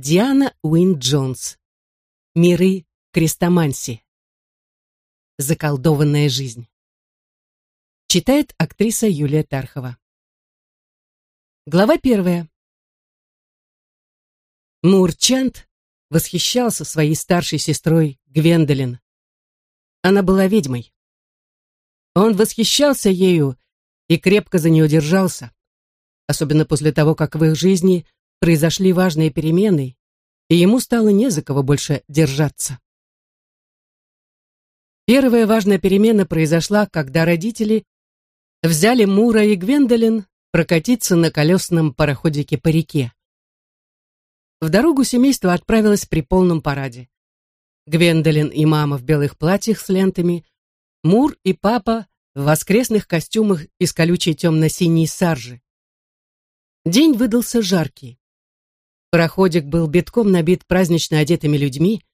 Диана Уин Джонс. Миры Крестоманси. Заколдованная жизнь. Читает актриса Юлия Тархова. Глава первая. Мурчант восхищался своей старшей сестрой Гвендолин. Она была ведьмой. Он восхищался ею и крепко за нее держался, особенно после того, как в их жизни – произошли важные перемены, и ему стало не за кого больше держаться. Первая важная перемена произошла, когда родители взяли Мура и Гвендолин прокатиться на колесном пароходике по реке. В дорогу семейство отправилось при полном параде. Гвендолин и мама в белых платьях с лентами, Мур и папа в воскресных костюмах из колючей темно-синей саржи. День выдался жаркий. Пароходик был битком набит празднично одетыми людьми.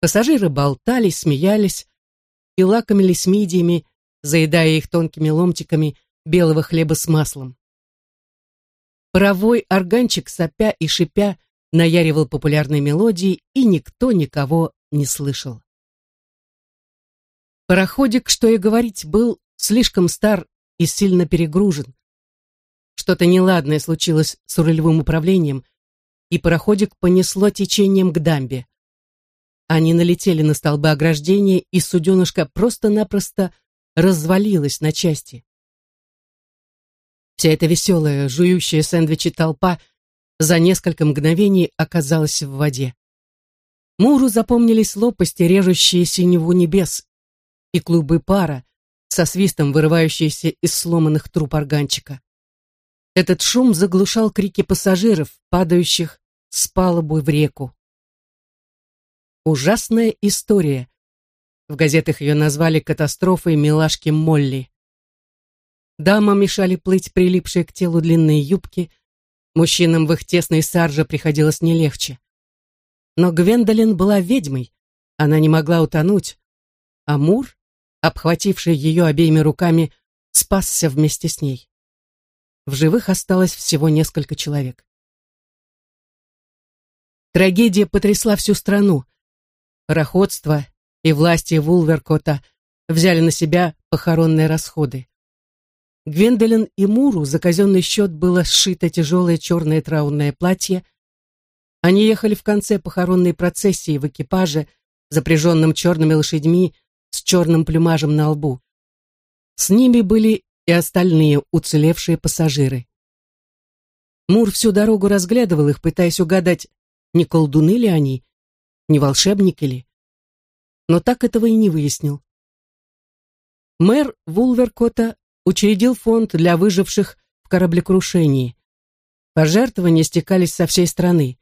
Пассажиры болтали, смеялись и лакомились мидиями, заедая их тонкими ломтиками белого хлеба с маслом. Паровой органчик, сопя и шипя, наяривал популярные мелодии, и никто никого не слышал. Пароходик, что и говорить, был слишком стар и сильно перегружен. Что-то неладное случилось с рулевым управлением, и пароходик понесло течением к дамбе. Они налетели на столбы ограждения, и суденышко просто-напросто развалилось на части. Вся эта веселая, жующая сэндвичи толпа за несколько мгновений оказалась в воде. Муру запомнились лопасти, режущие синеву небес, и клубы пара, со свистом вырывающиеся из сломанных труб органчика. Этот шум заглушал крики пассажиров, падающих с палубы в реку. Ужасная история. В газетах ее назвали катастрофой милашки Молли. Дамам мешали плыть прилипшие к телу длинные юбки, мужчинам в их тесной сарже приходилось не легче. Но Гвендолин была ведьмой, она не могла утонуть, а Мур, обхвативший ее обеими руками, спасся вместе с ней. В живых осталось всего несколько человек. Трагедия потрясла всю страну. Пароходство и власти Вулверкота взяли на себя похоронные расходы. Гвендолин и Муру за казенный счет было сшито тяжелое черное траурное платье. Они ехали в конце похоронной процессии в экипаже, запряженном черными лошадьми с черным плюмажем на лбу. С ними были и остальные уцелевшие пассажиры. Мур всю дорогу разглядывал их, пытаясь угадать, не колдуны ли они, не волшебники ли. Но так этого и не выяснил. Мэр Вулверкота учредил фонд для выживших в кораблекрушении. Пожертвования стекались со всей страны.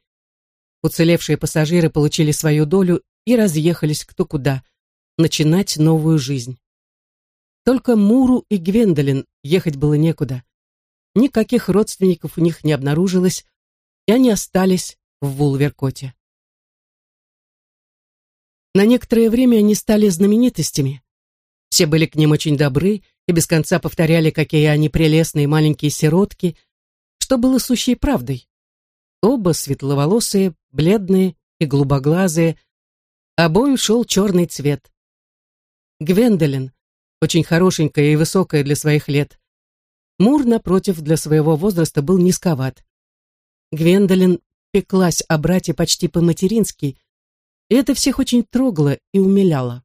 Уцелевшие пассажиры получили свою долю и разъехались кто куда, начинать новую жизнь. Только Муру и Гвендолин ехать было некуда. Никаких родственников у них не обнаружилось, и они остались в Вулверкоте. На некоторое время они стали знаменитостями. Все были к ним очень добры и без конца повторяли, какие они прелестные маленькие сиротки, что было сущей правдой. Оба светловолосые, бледные и голубоглазые, обоим шел черный цвет. Гвендолин, очень хорошенькая и высокая для своих лет. Мур, напротив, для своего возраста был низковат. Гвендолин пеклась о брате почти по-матерински, и это всех очень трогало и умиляло.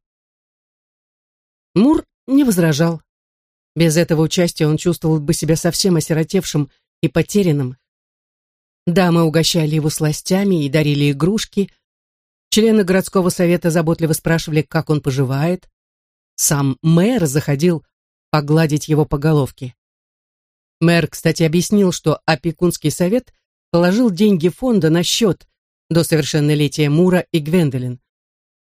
Мур не возражал. Без этого участия он чувствовал бы себя совсем осиротевшим и потерянным. Дамы угощали его сластями и дарили игрушки. Члены городского совета заботливо спрашивали, как он поживает. Сам мэр заходил погладить его по головке. Мэр, кстати, объяснил, что опекунский совет положил деньги фонда на счет до совершеннолетия Мура и Гвендолин.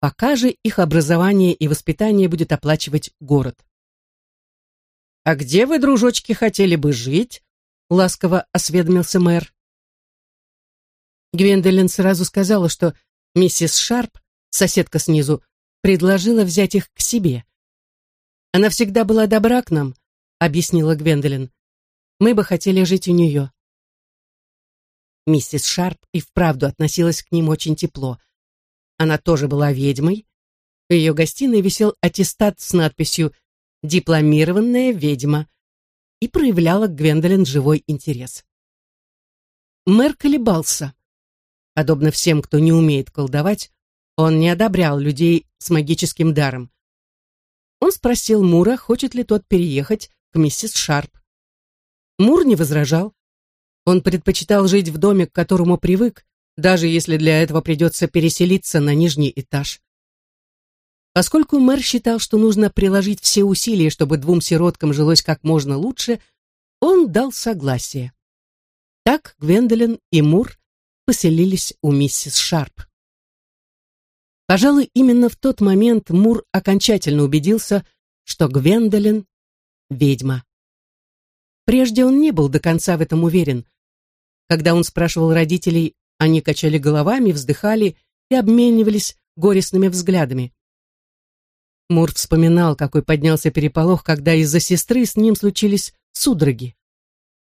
Пока же их образование и воспитание будет оплачивать город. «А где вы, дружочки, хотели бы жить?» — ласково осведомился мэр. Гвендолин сразу сказала, что миссис Шарп, соседка снизу, предложила взять их к себе. «Она всегда была добра к нам», — объяснила Гвендолин. «Мы бы хотели жить у нее». Миссис Шарп и вправду относилась к ним очень тепло. Она тоже была ведьмой. В ее гостиной висел аттестат с надписью «Дипломированная ведьма» и проявляла Гвендолин живой интерес. Мэр колебался. Подобно всем, кто не умеет колдовать, он не одобрял людей с магическим даром. Он спросил Мура, хочет ли тот переехать к миссис Шарп. Мур не возражал. Он предпочитал жить в доме, к которому привык, даже если для этого придется переселиться на нижний этаж. Поскольку мэр считал, что нужно приложить все усилия, чтобы двум сироткам жилось как можно лучше, он дал согласие. Так Гвендолин и Мур поселились у миссис Шарп. Пожалуй, именно в тот момент Мур окончательно убедился, что Гвендолин — ведьма. Прежде он не был до конца в этом уверен. Когда он спрашивал родителей, они качали головами, вздыхали и обменивались горестными взглядами. Мур вспоминал, какой поднялся переполох, когда из-за сестры с ним случились судороги.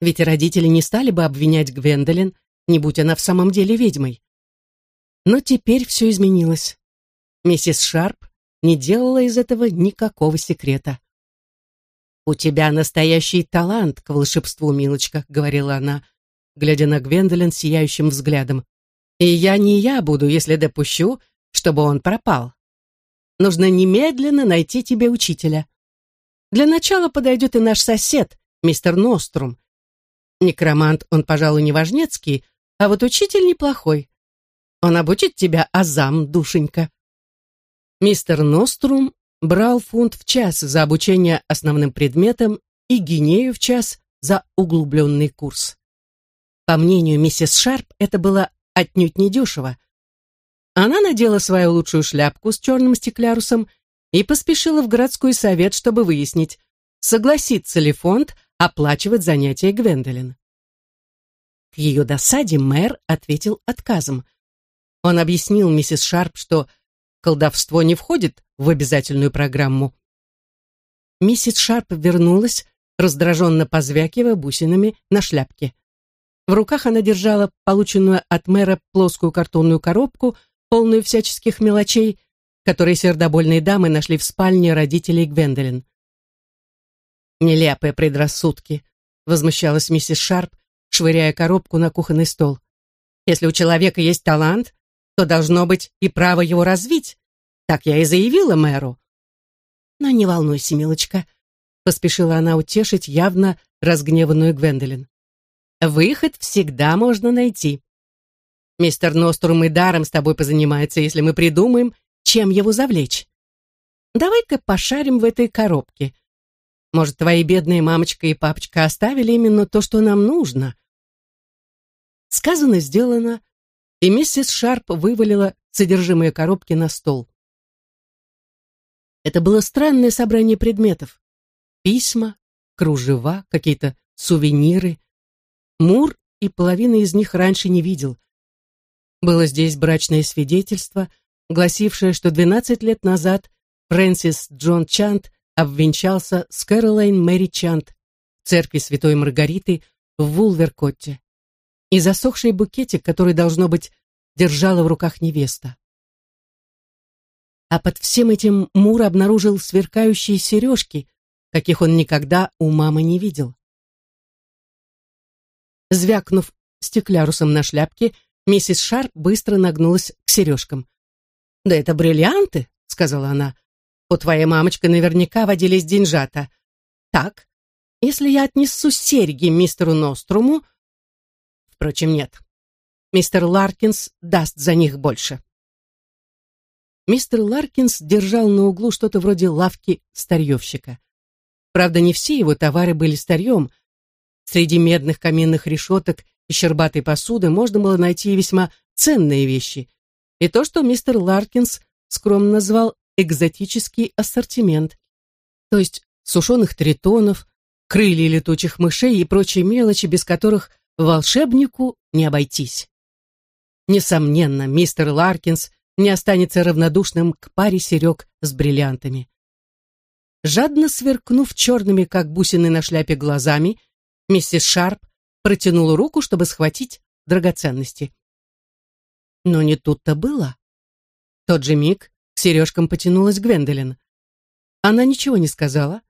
Ведь родители не стали бы обвинять Гвендолин, не будь она в самом деле ведьмой. Но теперь все изменилось. Миссис Шарп не делала из этого никакого секрета. «У тебя настоящий талант к волшебству, милочка», — говорила она, глядя на Гвендолин сияющим взглядом. «И я не я буду, если допущу, чтобы он пропал. Нужно немедленно найти тебе учителя. Для начала подойдет и наш сосед, мистер Нострум. Некромант он, пожалуй, не важнецкий, а вот учитель неплохой. Он обучит тебя азам, душенька». Мистер Нострум брал фунт в час за обучение основным предметам и гинею в час за углубленный курс. По мнению миссис Шарп, это было отнюдь не дешево. Она надела свою лучшую шляпку с черным стеклярусом и поспешила в городской совет, чтобы выяснить, согласится ли фонд оплачивать занятия Гвендолин. К ее досаде мэр ответил отказом. Он объяснил миссис Шарп, что колдовство не входит в обязательную программу. Миссис Шарп вернулась, раздраженно позвякивая бусинами на шляпке. В руках она держала полученную от мэра плоскую картонную коробку, полную всяческих мелочей, которые сердобольные дамы нашли в спальне родителей Гвендолин. «Нелепые предрассудки», — возмущалась миссис Шарп, швыряя коробку на кухонный стол. «Если у человека есть талант, то должно быть и право его развить. Так я и заявила мэру. Но не волнуйся, милочка, поспешила она утешить явно разгневанную Гвендолин. Выход всегда можно найти. Мистер Нострум и даром с тобой позанимается, если мы придумаем, чем его завлечь. Давай-ка пошарим в этой коробке. Может, твои бедные мамочка и папочка оставили именно то, что нам нужно. Сказано, сделано, и миссис Шарп вывалила содержимое коробки на стол. Это было странное собрание предметов. Письма, кружева, какие-то сувениры. Мур и половины из них раньше не видел. Было здесь брачное свидетельство, гласившее, что 12 лет назад Фрэнсис Джон Чант обвенчался с Кэролайн Мэри Чант в церкви Святой Маргариты в Вулверкотте и засохший букетик, который, должно быть, держала в руках невеста. А под всем этим Мур обнаружил сверкающие сережки, каких он никогда у мамы не видел. Звякнув стеклярусом на шляпке, миссис Шарп быстро нагнулась к сережкам. «Да это бриллианты», — сказала она. «У твоей мамочки наверняка водились деньжата. Так, если я отнесу серьги мистеру Ноструму, Впрочем, нет. Мистер Ларкинс даст за них больше. Мистер Ларкинс держал на углу что-то вроде лавки старьевщика. Правда, не все его товары были старьем. Среди медных каменных решеток и щербатой посуды можно было найти весьма ценные вещи. И то, что мистер Ларкинс скромно назвал экзотический ассортимент, то есть сушеных тритонов, крылья летучих мышей и прочие мелочи, без которых волшебнику не обойтись. Несомненно, мистер Ларкинс не останется равнодушным к паре серег с бриллиантами. Жадно сверкнув черными, как бусины на шляпе, глазами, миссис Шарп протянула руку, чтобы схватить драгоценности. Но не тут-то было. В тот же миг к сережкам потянулась Гвендолин. Она ничего не сказала.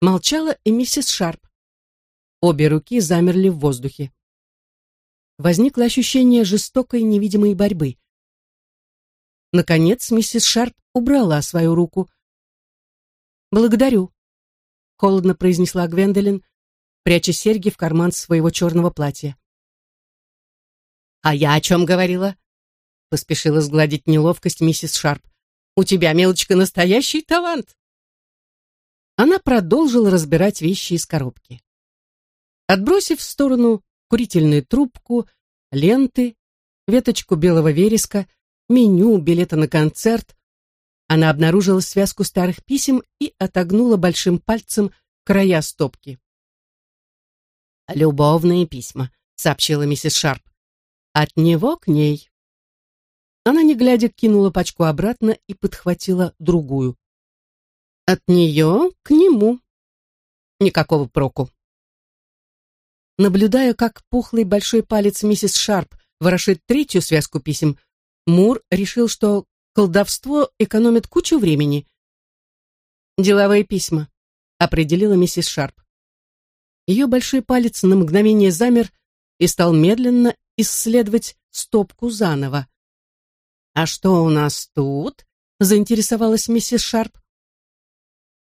Молчала и миссис Шарп. Обе руки замерли в воздухе. Возникло ощущение жестокой невидимой борьбы. Наконец миссис Шарп убрала свою руку. «Благодарю», — холодно произнесла Гвендолин, пряча серьги в карман своего черного платья. «А я о чем говорила?» — поспешила сгладить неловкость миссис Шарп. «У тебя, мелочка, настоящий талант!» Она продолжила разбирать вещи из коробки. Отбросив в сторону курительную трубку, ленты, веточку белого вереска, меню, билеты на концерт, она обнаружила связку старых писем и отогнула большим пальцем края стопки. «Любовные письма», — сообщила миссис Шарп. «От него к ней». Она, не глядя, кинула пачку обратно и подхватила другую. От нее к нему. Никакого проку. Наблюдая, как пухлый большой палец миссис Шарп ворошит третью связку писем, Мур решил, что колдовство экономит кучу времени. «Деловые письма», — определила миссис Шарп. Ее большой палец на мгновение замер и стал медленно исследовать стопку заново. «А что у нас тут?» — заинтересовалась миссис Шарп.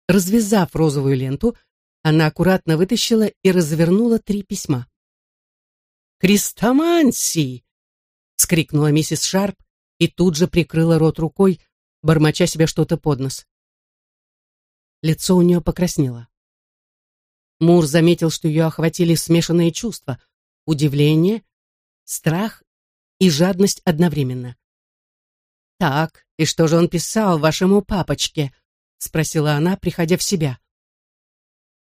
Развязав розовую ленту, она аккуратно вытащила и развернула три письма. «Крестомансий!» — скрикнула миссис Шарп и тут же прикрыла рот рукой, бормоча себе что-то под нос. Лицо у нее покраснело. Мур заметил, что ее охватили смешанные чувства — удивление, страх и жадность одновременно. «Так, и что же он писал вашему папочке?» — спросила она, приходя в себя.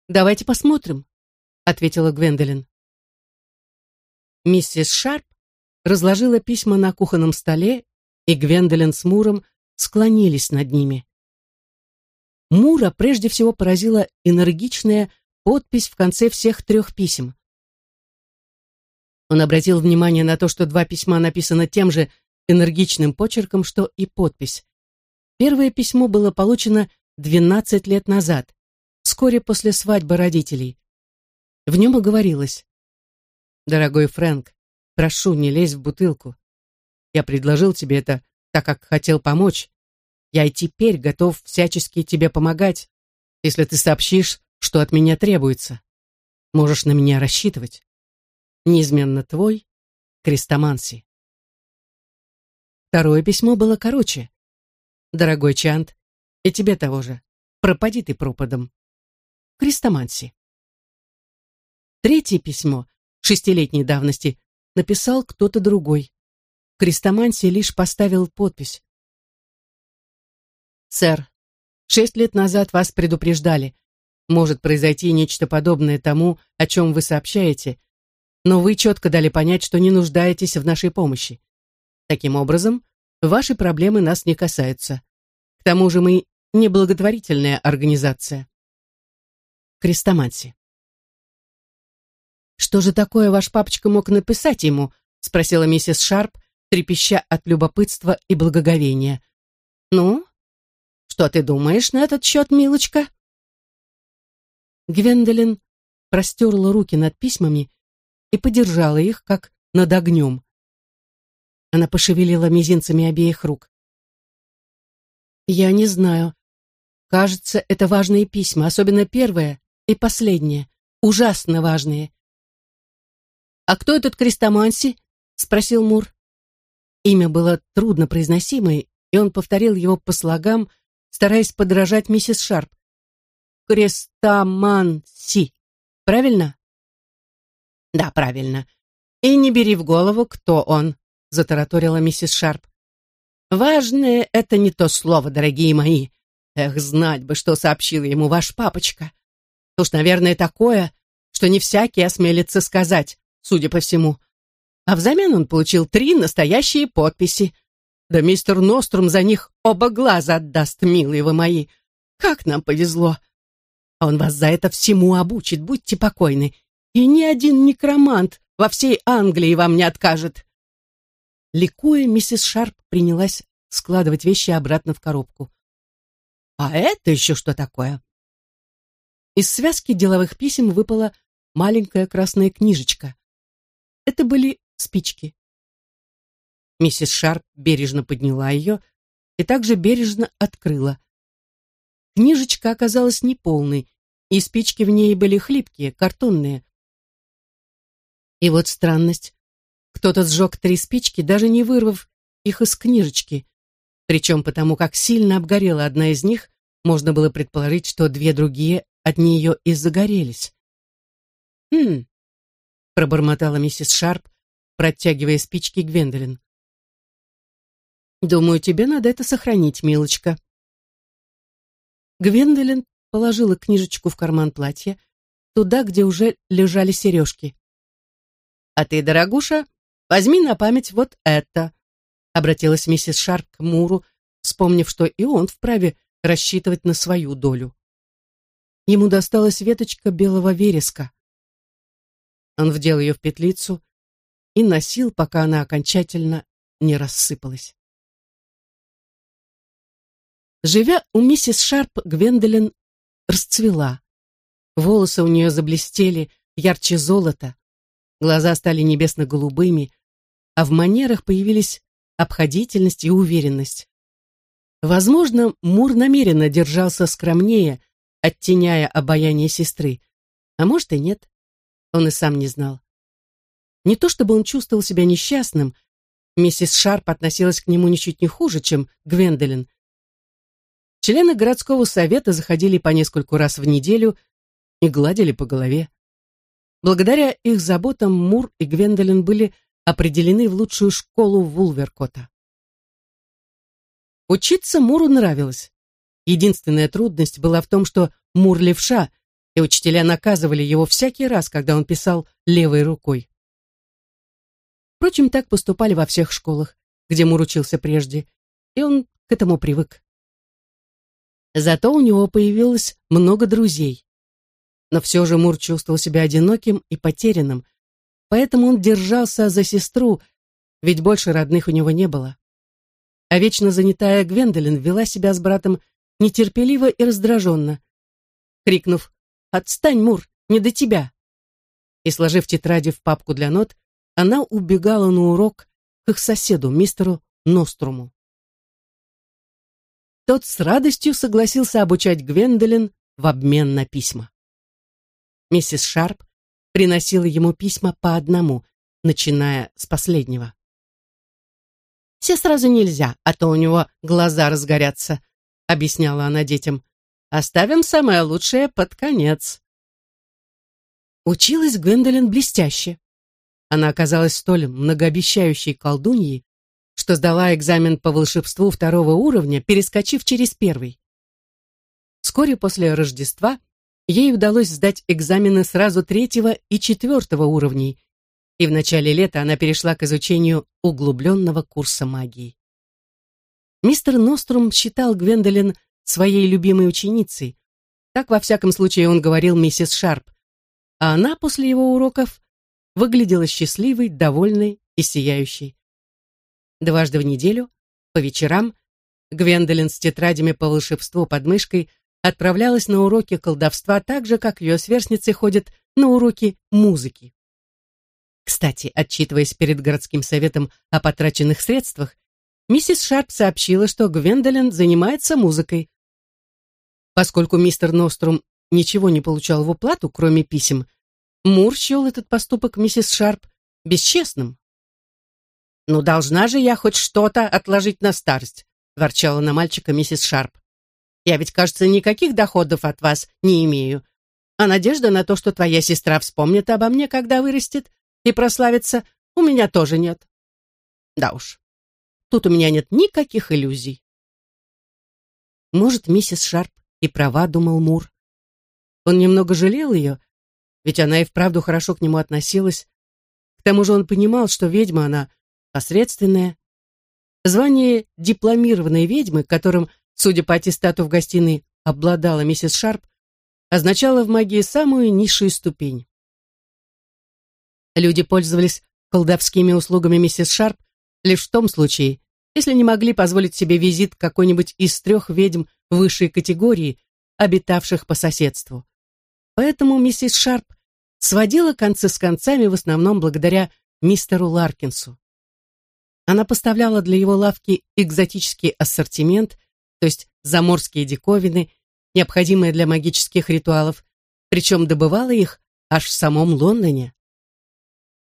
«Давайте посмотрим», — ответила Гвендолин. Миссис Шарп разложила письма на кухонном столе, и Гвендолин с Муром склонились над ними. Мура прежде всего поразила энергичная подпись в конце всех трех писем. Он обратил внимание на то, что два письма написаны тем же энергичным почерком, что и подпись. Первое письмо было получено 12 лет назад, вскоре после свадьбы родителей. В нем и говорилось. «Дорогой Фрэнк, прошу, не лезь в бутылку. Я предложил тебе это, так как хотел помочь. Я и теперь готов всячески тебе помогать, если ты сообщишь, что от меня требуется. Можешь на меня рассчитывать. Неизменно твой, Крестоманси. Второе письмо было короче. Дорогой Чант, и тебе того же. Пропади ты пропадом. Крестоманси. Третье письмо, шестилетней давности, написал кто-то другой. Крестоманси лишь поставил подпись. «Сэр, шесть лет назад вас предупреждали. Может произойти нечто подобное тому, о чем вы сообщаете, но вы четко дали понять, что не нуждаетесь в нашей помощи. Таким образом, ваши проблемы нас не касаются. К тому же мы неблаготворительная организация. Крестоманси. «Что же такое ваш папочка мог написать ему?» спросила миссис Шарп, трепеща от любопытства и благоговения. «Ну, что ты думаешь на этот счет, милочка?» Гвендолин простерла руки над письмами и подержала их, как над огнем. Она пошевелила мизинцами обеих рук. «Я не знаю. Кажется, это важные письма, особенно первое и последнее. Ужасно важные». «А кто этот Крестоманси?» — спросил Мур. Имя было труднопроизносимое, и он повторил его по слогам, стараясь подражать миссис Шарп. «Крестоманси. Правильно?» «Да, правильно. И не бери в голову, кто он», — затараторила миссис Шарп. «Важное — это не то слово, дорогие мои. Эх, знать бы, что сообщил ему ваш папочка. Уж, наверное, такое, что не всякий осмелится сказать, судя по всему. А взамен он получил три настоящие подписи. Да мистер Нострум за них оба глаза отдаст, милые вы мои. Как нам повезло. Он вас за это всему обучит, будьте покойны. И ни один некромант во всей Англии вам не откажет!» Ликуя, миссис Шарп принялась складывать вещи обратно в коробку. «А это еще что такое?» Из связки деловых писем выпала маленькая красная книжечка. Это были спички. Миссис Шарп бережно подняла ее и также бережно открыла. Книжечка оказалась неполной, и спички в ней были хлипкие, картонные. И вот странность. Кто-то сжег три спички, даже не вырвав их из книжечки. Причем потому, как сильно обгорела одна из них, можно было предположить, что две другие от нее и загорелись. «Хм», — пробормотала миссис Шарп, протягивая спички Гвендолин. «Думаю, тебе надо это сохранить, милочка». Гвендолин положила книжечку в карман платья, туда, где уже лежали сережки. «А ты, дорогуша, возьми на память вот это», обратилась миссис Шарп к Муру, вспомнив, что и он вправе рассчитывать на свою долю. Ему досталась веточка белого вереска. Он вдел ее в петлицу и носил, пока она окончательно не рассыпалась. Живя у миссис Шарп, Гвендолин расцвела. Волосы у нее заблестели ярче золота, глаза стали небесно-голубыми, а в манерах появились обходительность и уверенность. Возможно, Мур намеренно держался скромнее, оттеняя обаяние сестры, а может и нет. Он и сам не знал. Не то чтобы он чувствовал себя несчастным, миссис Шарп относилась к нему ничуть не хуже, чем Гвендолин. Члены городского совета заходили по нескольку раз в неделю и гладили по голове. Благодаря их заботам Мур и Гвендолин были определены в лучшую школу Вулверкота. Учиться Муру нравилось. Единственная трудность была в том, что Мур левша, и учителя наказывали его всякий раз, когда он писал левой рукой. Впрочем, так поступали во всех школах, где Мур учился прежде, и он к этому привык. Зато у него появилось много друзей. Но все же Мур чувствовал себя одиноким и потерянным, поэтому он держался за сестру, ведь больше родных у него не было. А вечно занятая Гвендолин вела себя с братом нетерпеливо и раздраженно, крикнув «Отстань, Мур, не до тебя!» И, сложив тетради в папку для нот, она убегала на урок к их соседу, мистеру Ноструму. Тот с радостью согласился обучать Гвендолин в обмен на письма. Миссис Шарп приносила ему письма по одному, начиная с последнего. «Все сразу нельзя, а то у него глаза разгорятся», — объясняла она детям. «Оставим самое лучшее под конец». Училась Гвендолин блестяще. Она оказалась столь многообещающей колдуньей, что сдала экзамен по волшебству второго уровня, перескочив через первый. Вскоре после Рождества ей удалось сдать экзамены сразу третьего и четвертого уровней, и в начале лета она перешла к изучению углубленного курса магии. Мистер Нострум считал Гвендолин своей любимой ученицей. Так, во всяком случае, он говорил миссис Шарп, а она после его уроков выглядела счастливой, довольной и сияющей. Дважды в неделю, по вечерам, Гвендолин с тетрадями по волшебству под мышкой отправлялась на уроки колдовства так же, как ее сверстницы ходят на уроки музыки. Кстати, отчитываясь перед городским советом о потраченных средствах, миссис Шарп сообщила, что Гвендолин занимается музыкой. Поскольку мистер Нострум ничего не получал в уплату, кроме писем, Мур счел этот поступок миссис Шарп бесчестным. «Ну, должна же я хоть что-то отложить на старость», ворчала на мальчика миссис Шарп. Я ведь, кажется, никаких доходов от вас не имею. А надежда на то, что твоя сестра вспомнит обо мне, когда вырастет, и прославится, у меня тоже нет. Да уж, тут у меня нет никаких иллюзий. Может, миссис Шарп и права, думал Мур. Он немного жалел ее, ведь она и вправду хорошо к нему относилась. К тому же он понимал, что ведьма она посредственная. Звание дипломированной ведьмы, которым судя по аттестату в гостиной, обладала миссис Шарп, означало в магии самую низшую ступень. Люди пользовались колдовскими услугами миссис Шарп лишь в том случае, если не могли позволить себе визит какой-нибудь из трех ведьм высшей категории, обитавших по соседству. Поэтому миссис Шарп сводила концы с концами в основном благодаря мистеру Ларкинсу. Она поставляла для его лавки экзотический ассортимент, то есть заморские диковины, необходимые для магических ритуалов, причем добывала их аж в самом Лондоне.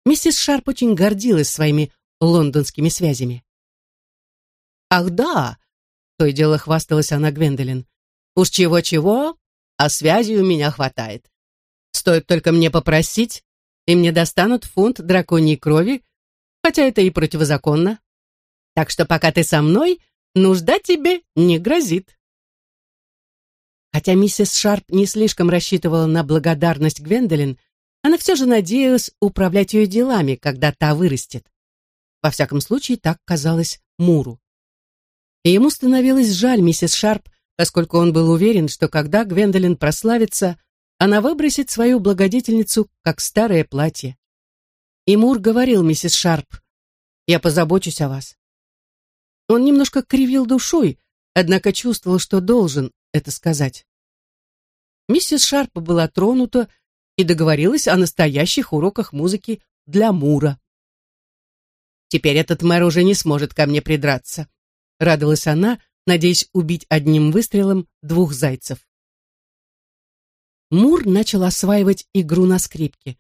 Миссис Шарп очень гордилась своими лондонскими связями. «Ах да!» — то и дело хвасталась она Гвендолин. «Уж чего-чего, а связи у меня хватает. Стоит только мне попросить, и мне достанут фунт драконьей крови, хотя это и противозаконно. Так что пока ты со мной, нужда тебе не грозит». Хотя миссис Шарп не слишком рассчитывала на благодарность Гвендолин, она все же надеялась управлять ее делами, когда та вырастет. Во всяком случае, так казалось Муру. И ему становилось жаль миссис Шарп, поскольку он был уверен, что когда Гвендолин прославится, она выбросит свою благодетельницу, как старое платье. И Мур говорил миссис Шарп, «Я позабочусь о вас». Он немножко кривил душой, однако чувствовал, что должен это сказать. Миссис Шарп была тронута и договорилась о настоящих уроках музыки для Мура. «Теперь этот мэр уже не сможет ко мне придраться», — радовалась она, надеясь убить одним выстрелом двух зайцев. Мур начал осваивать игру на скрипке.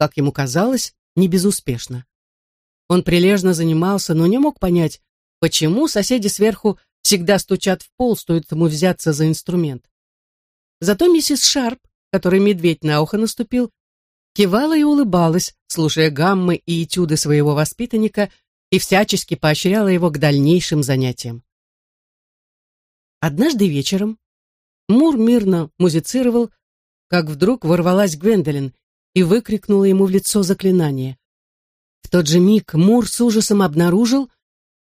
Как ему казалось, не безуспешно. Он прилежно занимался, но не мог понять, почему соседи сверху всегда стучат в пол, стоит ему взяться за инструмент. Зато миссис Шарп который медведь на ухо наступил, кивала и улыбалась, слушая гаммы и этюды своего воспитанника и всячески поощряла его к дальнейшим занятиям. Однажды вечером Мур мирно музицировал, как вдруг ворвалась Гвендолин и выкрикнула ему в лицо заклинание. В тот же миг Мур с ужасом обнаружил,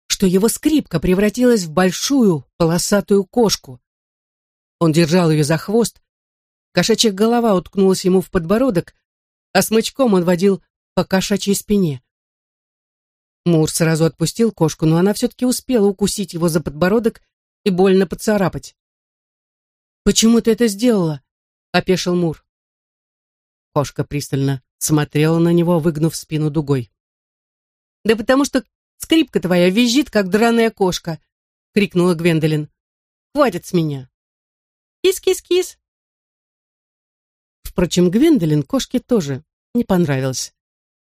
что его скрипка превратилась в большую полосатую кошку. Он держал ее за хвост, Кошачья голова уткнулась ему в подбородок, а смычком он водил по кошачьей спине. Мур сразу отпустил кошку, но она все-таки успела укусить его за подбородок и больно поцарапать. «Почему ты это сделала?» — опешил Мур. Кошка пристально смотрела на него, выгнув спину дугой. «Да потому что скрипка твоя визжит, как драная кошка!» — крикнула Гвендолин. «Хватит с меня!» «Кис-кис-кис!» Впрочем, Гвендолин кошке тоже не понравилось.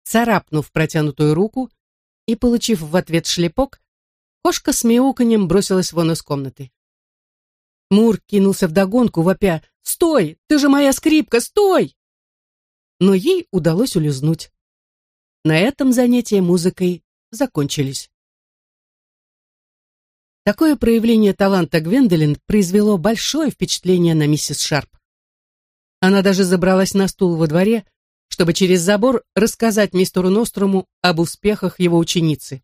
Царапнув протянутую руку и получив в ответ шлепок, кошка с мяуканьем бросилась вон из комнаты. Мур кинулся вдогонку, вопя «Стой! Ты же моя скрипка! Стой!» Но ей удалось улизнуть. На этом занятия музыкой закончились. Такое проявление таланта Гвендолин произвело большое впечатление на миссис Шарп. Она даже забралась на стул во дворе, чтобы через забор рассказать мистеру Нострому об успехах его ученицы.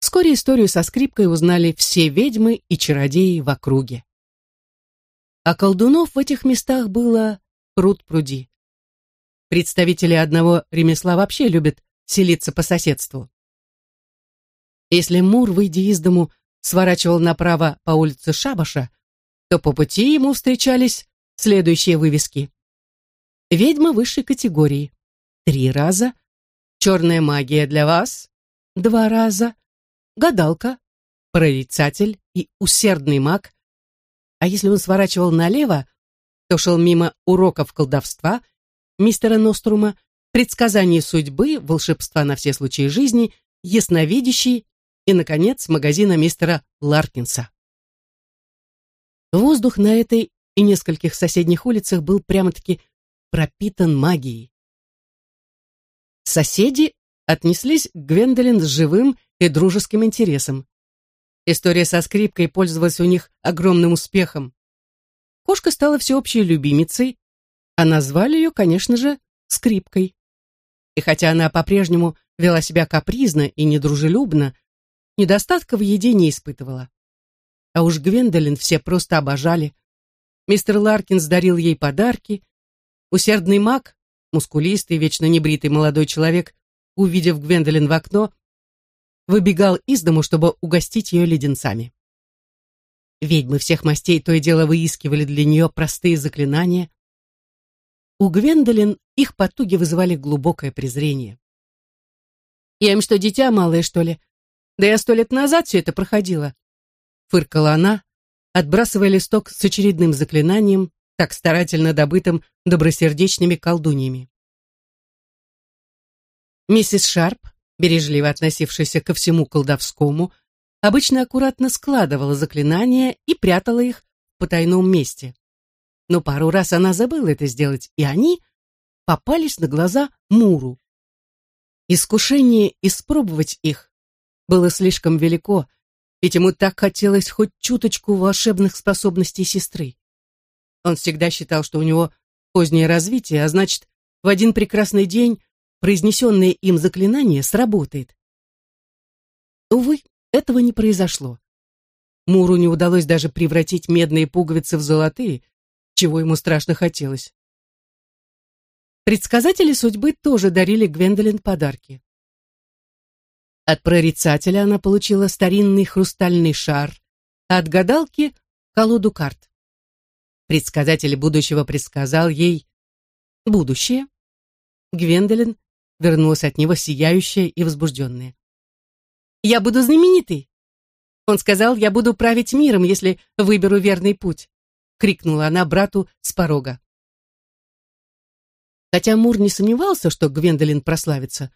Вскоре историю со скрипкой узнали все ведьмы и чародеи в округе. А колдунов в этих местах было пруд-пруди. Представители одного ремесла вообще любят селиться по соседству. Если Мур, выйдя из дому, сворачивал направо по улице Шабаша, то по пути ему встречались Следующие вывески. Ведьма высшей категории. Три раза. Черная магия для вас. Два раза. Гадалка. Прорицатель и усердный маг. А если он сворачивал налево, то шел мимо уроков колдовства, мистера Нострума, предсказаний судьбы, волшебства на все случаи жизни, ясновидящий и, наконец, магазина мистера Ларкинса. Воздух на этой и нескольких соседних улицах был прямо-таки пропитан магией. Соседи отнеслись к Гвендолин с живым и дружеским интересом. История со скрипкой пользовалась у них огромным успехом. Кошка стала всеобщей любимицей, а назвали ее, конечно же, скрипкой. И хотя она по-прежнему вела себя капризно и недружелюбно, недостатка в еде не испытывала. А уж Гвендолин все просто обожали. Мистер Ларкинс дарил ей подарки. Усердный маг, мускулистый, вечно небритый молодой человек, увидев Гвендолин в окно, выбегал из дому, чтобы угостить ее леденцами. Ведьмы всех мастей то и дело выискивали для нее простые заклинания. У Гвендолин их потуги вызывали глубокое презрение. «Я им что, дитя малое, что ли? Да я сто лет назад все это проходила!» Фыркала она, отбрасывая листок с очередным заклинанием, так старательно добытым добросердечными колдуньями. Миссис Шарп, бережливо относившаяся ко всему колдовскому, обычно аккуратно складывала заклинания и прятала их в потайном месте. Но пару раз она забыла это сделать, и они попались на глаза Муру. Искушение испробовать их было слишком велико, ведь ему так хотелось хоть чуточку волшебных способностей сестры. Он всегда считал, что у него позднее развитие, а значит, в один прекрасный день произнесенное им заклинание сработает. Увы, этого не произошло. Муру не удалось даже превратить медные пуговицы в золотые, чего ему страшно хотелось. Предсказатели судьбы тоже дарили Гвендолин подарки. От прорицателя она получила старинный хрустальный шар, а от гадалки — колоду карт. Предсказатель будущего предсказал ей будущее. Гвендолин вернулась от него сияющая и возбужденная. «Я буду знаменитый!» Он сказал, я буду править миром, если выберу верный путь, крикнула она брату с порога. Хотя Мур не сомневался, что Гвендолин прославится,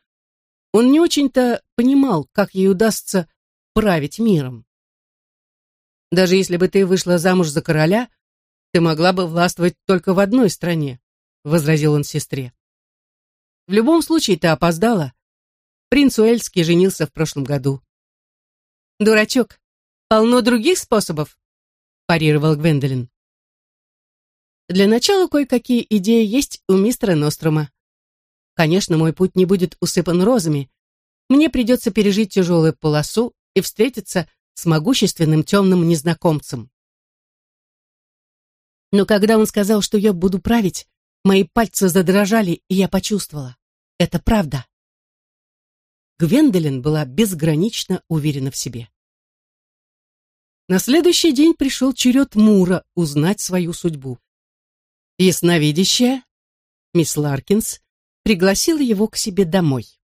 он не очень-то понимал, как ей удастся править миром. Даже если бы ты вышла замуж за короля, ты могла бы властвовать только в одной стране, возразил он сестре. В любом случае ты опоздала. Принц Уэльский женился в прошлом году. Дурачок, полно других способов, парировал Гвендолин. Для начала кое-какие идеи есть у мистера Нострома. Конечно, мой путь не будет усыпан розами. Мне придется пережить тяжелую полосу и встретиться с могущественным темным незнакомцем. Но когда он сказал, что я буду править, мои пальцы задрожали, и я почувствовала. Это правда. Гвендолин была безгранично уверена в себе. На следующий день пришел черед Мура узнать свою судьбу. Ясновидящая, мисс Ларкинс, пригласила его к себе домой.